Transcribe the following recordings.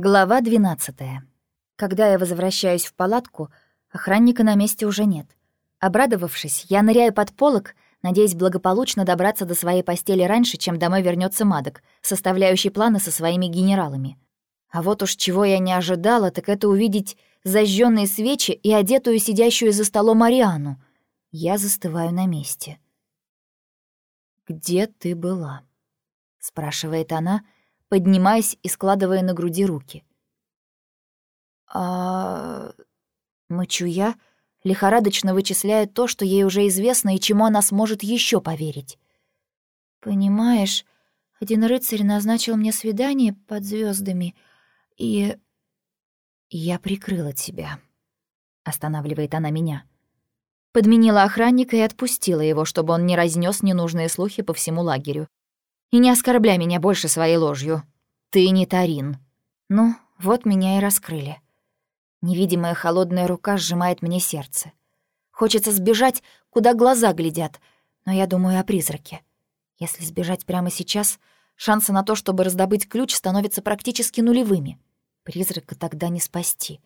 Глава 12. Когда я возвращаюсь в палатку, охранника на месте уже нет. Обрадовавшись, я ныряю под полок, надеясь благополучно добраться до своей постели раньше, чем домой вернется Мадок, составляющий планы со своими генералами. А вот уж чего я не ожидала, так это увидеть зажженные свечи и одетую сидящую за столом Ариану. Я застываю на месте. «Где ты была?» — спрашивает она, — поднимаясь и складывая на груди руки. «А...» — мычу я, лихорадочно вычисляя то, что ей уже известно и чему она сможет еще поверить. «Понимаешь, один рыцарь назначил мне свидание под звездами, и...» «Я прикрыла тебя», — останавливает она меня. Подменила охранника и отпустила его, чтобы он не разнес ненужные слухи по всему лагерю. И не оскорбляй меня больше своей ложью. Ты не Тарин. Ну, вот меня и раскрыли. Невидимая холодная рука сжимает мне сердце. Хочется сбежать, куда глаза глядят, но я думаю о призраке. Если сбежать прямо сейчас, шансы на то, чтобы раздобыть ключ, становятся практически нулевыми. Призрака тогда не спасти.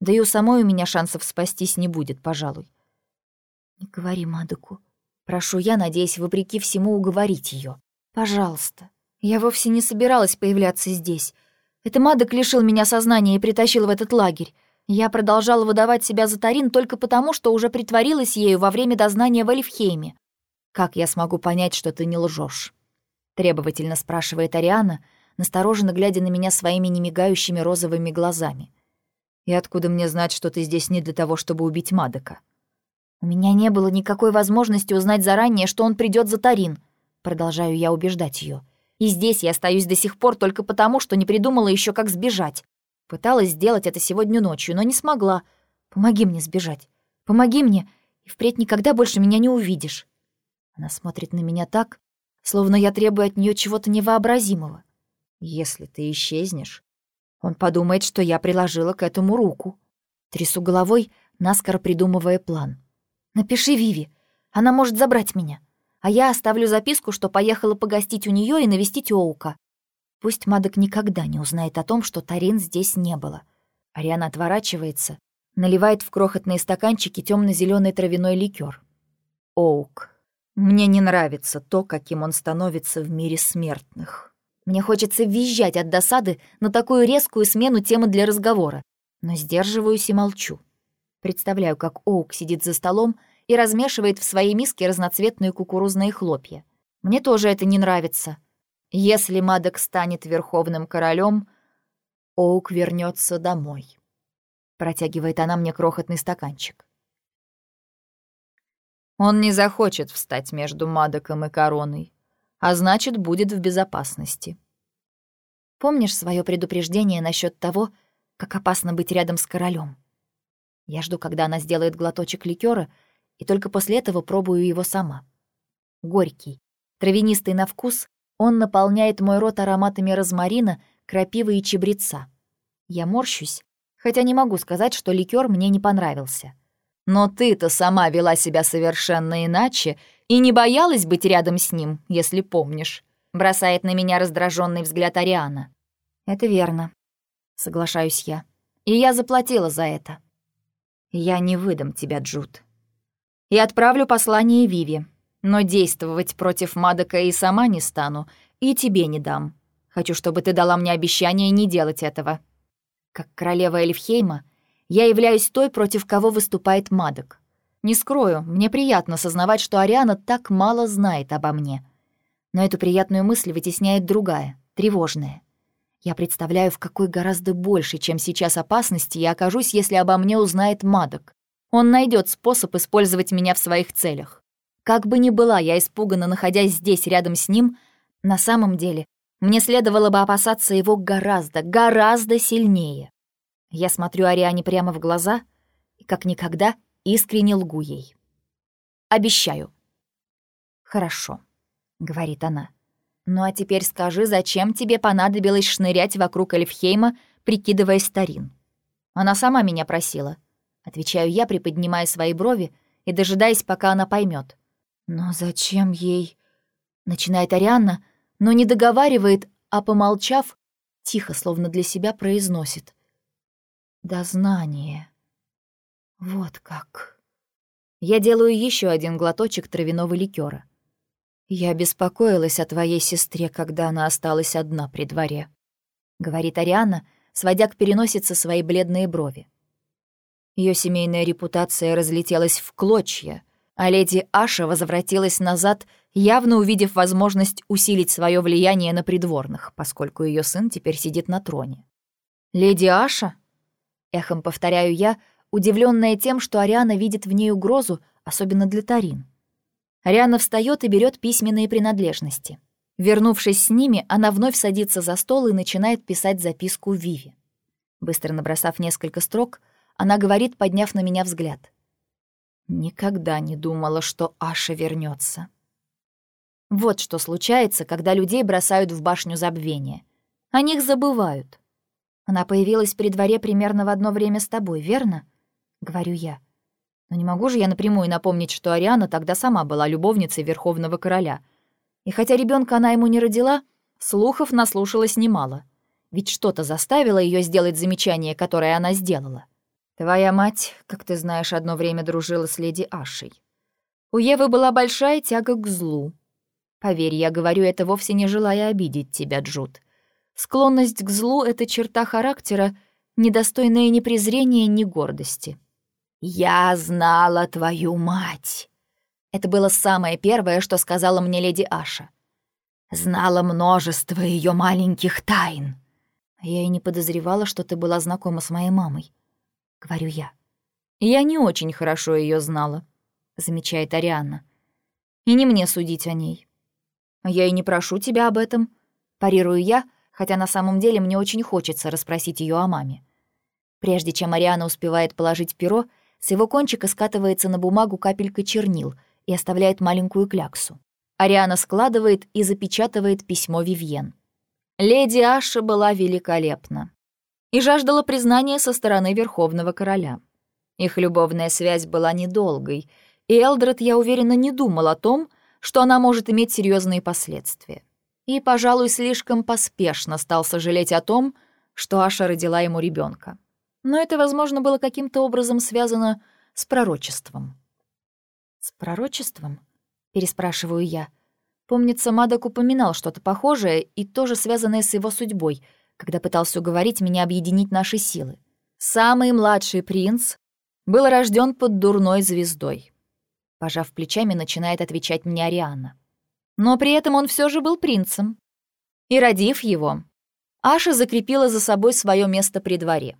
Да и у самой у меня шансов спастись не будет, пожалуй. Не говори Мадоку. Прошу я, надеясь, вопреки всему, уговорить ее. Пожалуйста. Я вовсе не собиралась появляться здесь. Это Мадок лишил меня сознания и притащил в этот лагерь. Я продолжала выдавать себя за Тарин только потому, что уже притворилась ею во время дознания в Эльфхейме. «Как я смогу понять, что ты не лжешь? требовательно спрашивает Ариана, настороженно глядя на меня своими немигающими розовыми глазами. «И откуда мне знать, что ты здесь не для того, чтобы убить Мадока?» «У меня не было никакой возможности узнать заранее, что он придет за Тарин», Продолжаю я убеждать ее. И здесь я остаюсь до сих пор только потому, что не придумала еще, как сбежать. Пыталась сделать это сегодня ночью, но не смогла. Помоги мне сбежать. Помоги мне, и впредь никогда больше меня не увидишь. Она смотрит на меня так, словно я требую от нее чего-то невообразимого. Если ты исчезнешь, он подумает, что я приложила к этому руку. Трясу головой, наскоро придумывая план. Напиши Виви, она может забрать меня а я оставлю записку, что поехала погостить у нее и навестить Оука. Пусть Мадок никогда не узнает о том, что Тарин здесь не было. Ариана отворачивается, наливает в крохотные стаканчики темно зеленый травяной ликер. Оук. Мне не нравится то, каким он становится в мире смертных. Мне хочется визжать от досады на такую резкую смену темы для разговора, но сдерживаюсь и молчу. Представляю, как Оук сидит за столом и размешивает в своей миске разноцветные кукурузные хлопья. Мне тоже это не нравится. Если Мадок станет верховным королем, Оук вернется домой. Протягивает она мне крохотный стаканчик. Он не захочет встать между Мадоком и короной, а значит, будет в безопасности. Помнишь свое предупреждение насчет того, как опасно быть рядом с королем? Я жду, когда она сделает глоточек ликера, и только после этого пробую его сама. Горький, травянистый на вкус, он наполняет мой рот ароматами розмарина, крапивы и чебреца. Я морщусь, хотя не могу сказать, что ликер мне не понравился. Но ты-то сама вела себя совершенно иначе и не боялась быть рядом с ним, если помнишь. Бросает на меня раздраженный взгляд Ариана. Это верно, соглашаюсь я. И я заплатила за это. Я не выдам тебя, Джуд и отправлю послание Виви. Но действовать против Мадока и сама не стану, и тебе не дам. Хочу, чтобы ты дала мне обещание не делать этого. Как королева Эльфхейма, я являюсь той, против кого выступает Мадок. Не скрою, мне приятно сознавать, что Ариана так мало знает обо мне. Но эту приятную мысль вытесняет другая, тревожная. Я представляю, в какой гораздо больше, чем сейчас опасности я окажусь, если обо мне узнает Мадок. Он найдет способ использовать меня в своих целях. Как бы ни была я испугана, находясь здесь рядом с ним, на самом деле мне следовало бы опасаться его гораздо, гораздо сильнее. Я смотрю Ариане прямо в глаза и, как никогда, искренне лгу ей. «Обещаю». «Хорошо», — говорит она. «Ну а теперь скажи, зачем тебе понадобилось шнырять вокруг Эльфхейма, прикидываясь старин?» Она сама меня просила. Отвечаю я, приподнимая свои брови и дожидаясь, пока она поймет. «Но зачем ей...» Начинает Арианна, но не договаривает, а, помолчав, тихо, словно для себя произносит. «Дознание. Вот как». Я делаю еще один глоточек травяного ликера. «Я беспокоилась о твоей сестре, когда она осталась одна при дворе», — говорит Ариана, сводя к переносице свои бледные брови. Ее семейная репутация разлетелась в клочья, а леди Аша возвратилась назад, явно увидев возможность усилить свое влияние на придворных, поскольку ее сын теперь сидит на троне. «Леди Аша?» — эхом повторяю я, удивленная тем, что Ариана видит в ней угрозу, особенно для Тарин. Ариана встает и берет письменные принадлежности. Вернувшись с ними, она вновь садится за стол и начинает писать записку Виви. Быстро набросав несколько строк, она говорит, подняв на меня взгляд. «Никогда не думала, что Аша вернется. Вот что случается, когда людей бросают в башню забвения. О них забывают. Она появилась при дворе примерно в одно время с тобой, верно? Говорю я. Но не могу же я напрямую напомнить, что Ариана тогда сама была любовницей Верховного Короля. И хотя ребенка она ему не родила, слухов наслушалась немало. Ведь что-то заставило ее сделать замечание, которое она сделала. Твоя мать, как ты знаешь, одно время дружила с леди Ашей. У Евы была большая тяга к злу — Поверь, я говорю это вовсе не желая обидеть тебя, Джуд. Склонность к злу — это черта характера, недостойная ни презрения, ни гордости. «Я знала твою мать!» Это было самое первое, что сказала мне леди Аша. Знала множество ее маленьких тайн. Я и не подозревала, что ты была знакома с моей мамой, — говорю я. Я не очень хорошо ее знала, — замечает Арианна. И не мне судить о ней. «Я и не прошу тебя об этом», — парирую я, хотя на самом деле мне очень хочется расспросить ее о маме. Прежде чем Ариана успевает положить перо, с его кончика скатывается на бумагу капелька чернил и оставляет маленькую кляксу. Ариана складывает и запечатывает письмо Вивьен. Леди Аша была великолепна и жаждала признания со стороны Верховного Короля. Их любовная связь была недолгой, и Элдред, я уверена, не думал о том, что она может иметь серьезные последствия. И, пожалуй, слишком поспешно стал сожалеть о том, что Аша родила ему ребенка. Но это, возможно, было каким-то образом связано с пророчеством. «С пророчеством?» — переспрашиваю я. Помнится, Мадок упоминал что-то похожее и тоже связанное с его судьбой, когда пытался уговорить меня объединить наши силы. Самый младший принц был рожден под дурной звездой. Пожав плечами, начинает отвечать мне Ариана. Но при этом он все же был принцем. И родив его, Аша закрепила за собой свое место при дворе.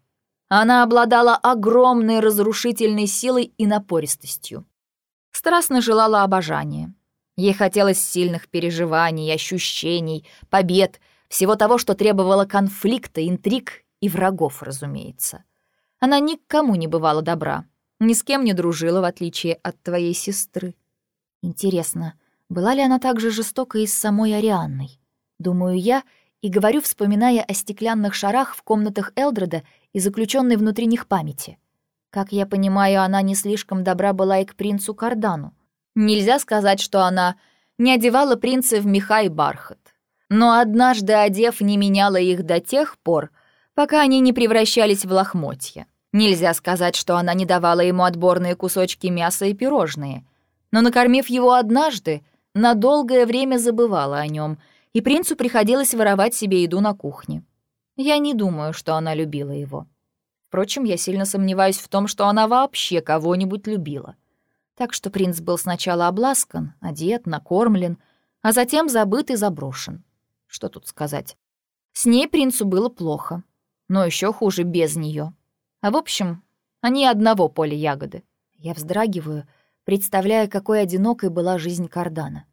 Она обладала огромной разрушительной силой и напористостью. Страстно желала обожания. Ей хотелось сильных переживаний, ощущений, побед, всего того, что требовало конфликта, интриг и врагов, разумеется. Она никому не бывала добра, ни с кем не дружила, в отличие от твоей сестры. Интересно, была ли она так же жестока и с самой Арианной? Думаю я и говорю, вспоминая о стеклянных шарах в комнатах Элдреда и заключенной внутри них памяти. Как я понимаю, она не слишком добра была и к принцу Кардану. Нельзя сказать, что она не одевала принца в меха и бархат. Но однажды одев, не меняла их до тех пор, пока они не превращались в лохмотья. Нельзя сказать, что она не давала ему отборные кусочки мяса и пирожные. Но, накормив его однажды, на долгое время забывала о нем, и принцу приходилось воровать себе еду на кухне. Я не думаю, что она любила его. Впрочем, я сильно сомневаюсь в том, что она вообще кого-нибудь любила. Так что принц был сначала обласкан, одет, накормлен, а затем забыт и заброшен. Что тут сказать? С ней принцу было плохо, но еще хуже без нее. А в общем, они одного поля ягоды. Я вздрагиваю, представляя, какой одинокой была жизнь Кардана.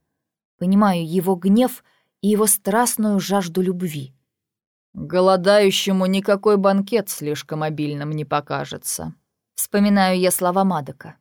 Понимаю его гнев и его страстную жажду любви. «Голодающему никакой банкет слишком обильным не покажется», — вспоминаю я слова Мадока.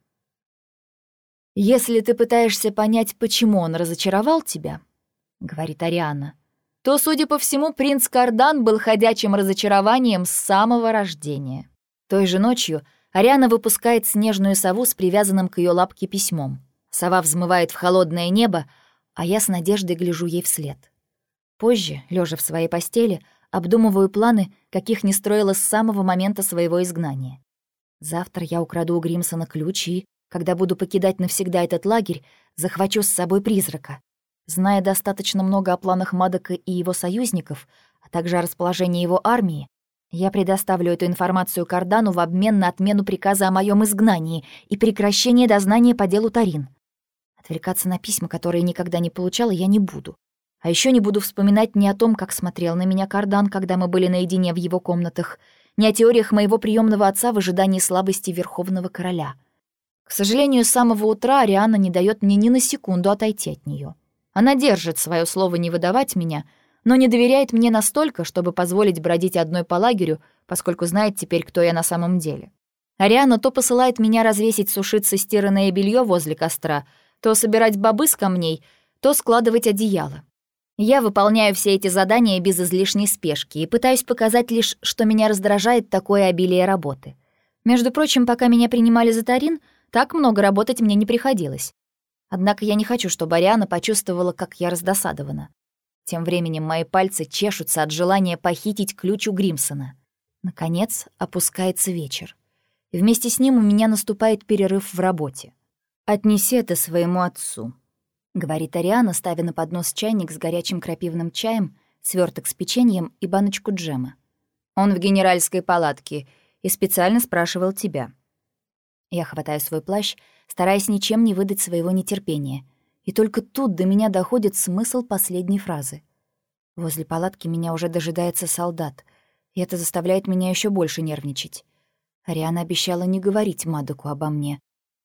«Если ты пытаешься понять, почему он разочаровал тебя», — говорит Ариана, то, судя по всему, принц Кардан был ходячим разочарованием с самого рождения. Той же ночью Ариана выпускает снежную сову с привязанным к ее лапке письмом. Сова взмывает в холодное небо, а я с надеждой гляжу ей вслед. Позже, лежа в своей постели, обдумываю планы, каких не строила с самого момента своего изгнания. Завтра я украду у Гримсона ключи, когда буду покидать навсегда этот лагерь, захвачу с собой призрака. Зная достаточно много о планах Мадока и его союзников, а также о расположении его армии, я предоставлю эту информацию Кардану в обмен на отмену приказа о моем изгнании и прекращение дознания по делу Тарин. Отвлекаться на письма, которые никогда не получала, я не буду. А еще не буду вспоминать ни о том, как смотрел на меня Кардан, когда мы были наедине в его комнатах, ни о теориях моего приемного отца в ожидании слабости Верховного Короля. К сожалению, с самого утра Ариана не дает мне ни на секунду отойти от нее. Она держит свое слово не выдавать меня — но не доверяет мне настолько, чтобы позволить бродить одной по лагерю, поскольку знает теперь, кто я на самом деле. Ариана то посылает меня развесить сушиться стиранное белье возле костра, то собирать бобы с камней, то складывать одеяло. Я выполняю все эти задания без излишней спешки и пытаюсь показать лишь, что меня раздражает такое обилие работы. Между прочим, пока меня принимали за Тарин, так много работать мне не приходилось. Однако я не хочу, чтобы Ариана почувствовала, как я раздосадована. Тем временем мои пальцы чешутся от желания похитить ключ у Гримсона. Наконец опускается вечер. И вместе с ним у меня наступает перерыв в работе. «Отнеси это своему отцу», — говорит Ариана, ставя на поднос чайник с горячим крапивным чаем, сверток с печеньем и баночку джема. «Он в генеральской палатке и специально спрашивал тебя». Я хватаю свой плащ, стараясь ничем не выдать своего нетерпения — и только тут до меня доходит смысл последней фразы. Возле палатки меня уже дожидается солдат, и это заставляет меня еще больше нервничать. Ариана обещала не говорить Мадоку обо мне.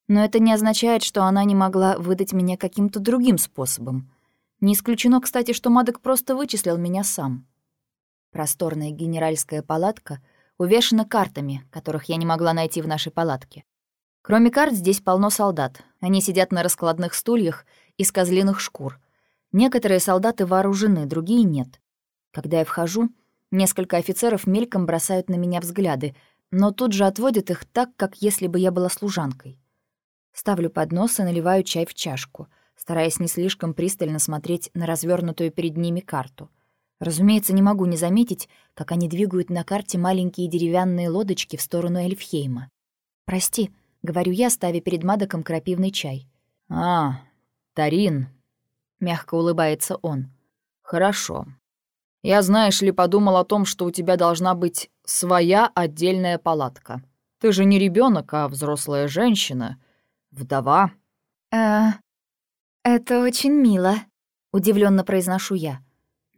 Но это не означает, что она не могла выдать меня каким-то другим способом. Не исключено, кстати, что Мадок просто вычислил меня сам. Просторная генеральская палатка увешана картами, которых я не могла найти в нашей палатке. Кроме карт, здесь полно солдат. Они сидят на раскладных стульях из козлиных шкур. Некоторые солдаты вооружены, другие нет. Когда я вхожу, несколько офицеров мельком бросают на меня взгляды, но тут же отводят их так, как если бы я была служанкой. Ставлю поднос и наливаю чай в чашку, стараясь не слишком пристально смотреть на развернутую перед ними карту. Разумеется, не могу не заметить, как они двигают на карте маленькие деревянные лодочки в сторону Эльфхейма. «Прости», — говорю я, ставя перед Мадоком крапивный чай. «А, «Тарин», — мягко улыбается он, — «хорошо. Я, знаешь ли, подумал о том, что у тебя должна быть своя отдельная палатка. Ты же не ребенок, а взрослая женщина, вдова». «Э, это очень мило», — удивленно произношу я.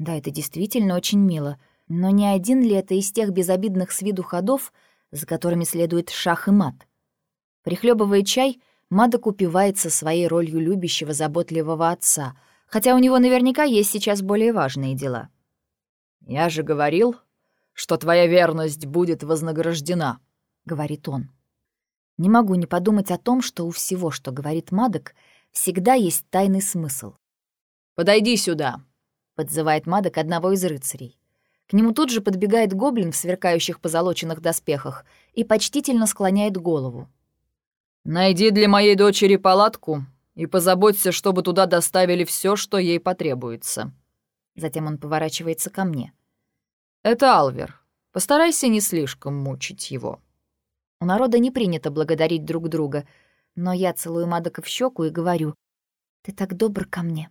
Да, это действительно очень мило, но не один ли это из тех безобидных с виду ходов, за которыми следует шах и мат? Прихлебывая чай, Мадок упивается своей ролью любящего, заботливого отца, хотя у него наверняка есть сейчас более важные дела. «Я же говорил, что твоя верность будет вознаграждена», — говорит он. Не могу не подумать о том, что у всего, что говорит Мадок, всегда есть тайный смысл. «Подойди сюда», — подзывает Мадок одного из рыцарей. К нему тут же подбегает гоблин в сверкающих позолоченных доспехах и почтительно склоняет голову. Найди для моей дочери палатку и позаботься, чтобы туда доставили все, что ей потребуется». Затем он поворачивается ко мне. «Это Алвер. Постарайся не слишком мучить его». У народа не принято благодарить друг друга, но я целую Мадока в щеку и говорю, «Ты так добр ко мне».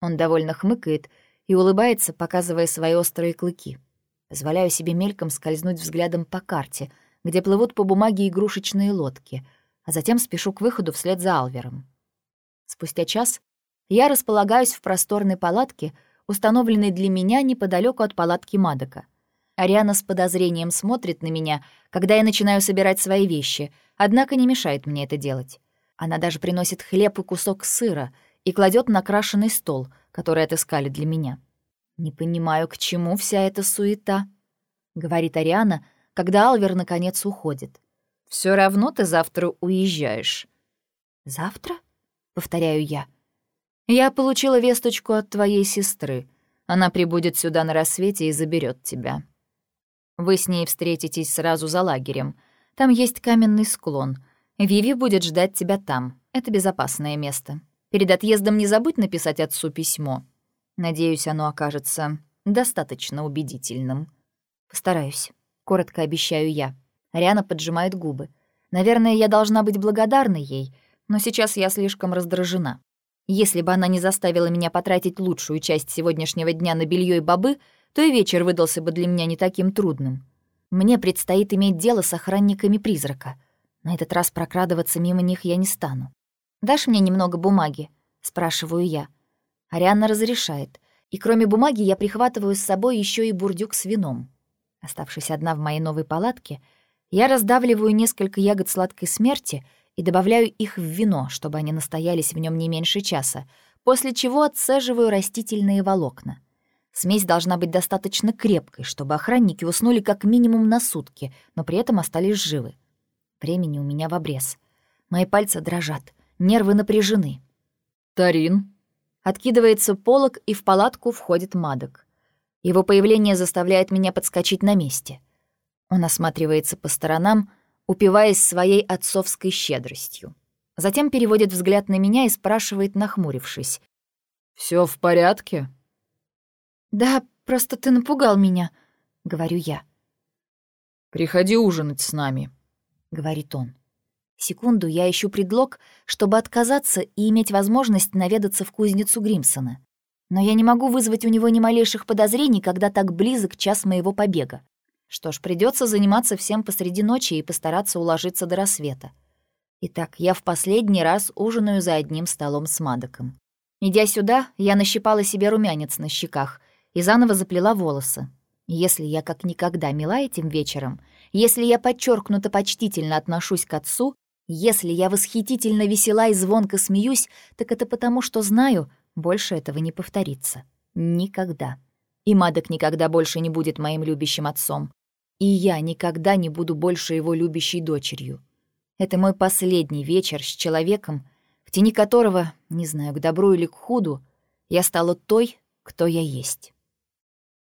Он довольно хмыкает и улыбается, показывая свои острые клыки. Позволяю себе мельком скользнуть взглядом по карте, где плывут по бумаге игрушечные лодки — а затем спешу к выходу вслед за Алвером. Спустя час я располагаюсь в просторной палатке, установленной для меня неподалеку от палатки Мадока. Ариана с подозрением смотрит на меня, когда я начинаю собирать свои вещи, однако не мешает мне это делать. Она даже приносит хлеб и кусок сыра и кладет на крашеный стол, который отыскали для меня. «Не понимаю, к чему вся эта суета», — говорит Ариана, когда Алвер наконец уходит. Все равно ты завтра уезжаешь». «Завтра?» — повторяю я. «Я получила весточку от твоей сестры. Она прибудет сюда на рассвете и заберет тебя. Вы с ней встретитесь сразу за лагерем. Там есть каменный склон. Виви будет ждать тебя там. Это безопасное место. Перед отъездом не забудь написать отцу письмо. Надеюсь, оно окажется достаточно убедительным. Постараюсь. Коротко обещаю я. Ариана поджимает губы. Наверное, я должна быть благодарна ей, но сейчас я слишком раздражена. Если бы она не заставила меня потратить лучшую часть сегодняшнего дня на белье и бобы, то и вечер выдался бы для меня не таким трудным. Мне предстоит иметь дело с охранниками призрака. На этот раз прокрадываться мимо них я не стану. «Дашь мне немного бумаги?» — спрашиваю я. Арианна разрешает, и кроме бумаги я прихватываю с собой еще и бурдюк с вином. Оставшись одна в моей новой палатке, я раздавливаю несколько ягод сладкой смерти и добавляю их в вино, чтобы они настоялись в нем не меньше часа, после чего отцеживаю растительные волокна. Смесь должна быть достаточно крепкой, чтобы охранники уснули как минимум на сутки, но при этом остались живы. Времени у меня в обрез. Мои пальцы дрожат, нервы напряжены. «Тарин?» Откидывается полог, и в палатку входит Мадок. Его появление заставляет меня подскочить на месте. Он осматривается по сторонам, упиваясь своей отцовской щедростью. Затем переводит взгляд на меня и спрашивает, нахмурившись. Все в порядке?» «Да, просто ты напугал меня», — говорю я. «Приходи ужинать с нами», — говорит он. Секунду я ищу предлог, чтобы отказаться и иметь возможность наведаться в кузницу Гримсона. Но я не могу вызвать у него ни малейших подозрений, когда так близок час моего побега. Что ж, придется заниматься всем посреди ночи и постараться уложиться до рассвета. Итак, я в последний раз ужинаю за одним столом с Мадоком. Идя сюда, я нащипала себе румянец на щеках и заново заплела волосы. Если я как никогда мила этим вечером, если я подчеркнуто почтительно отношусь к отцу, если я восхитительно весела и звонко смеюсь, так это потому, что знаю, больше этого не повторится. Никогда. И Мадок никогда больше не будет моим любящим отцом. И я никогда не буду больше его любящей дочерью. Это мой последний вечер с человеком, в тени которого, не знаю, к добру или к худу, я стала той, кто я есть.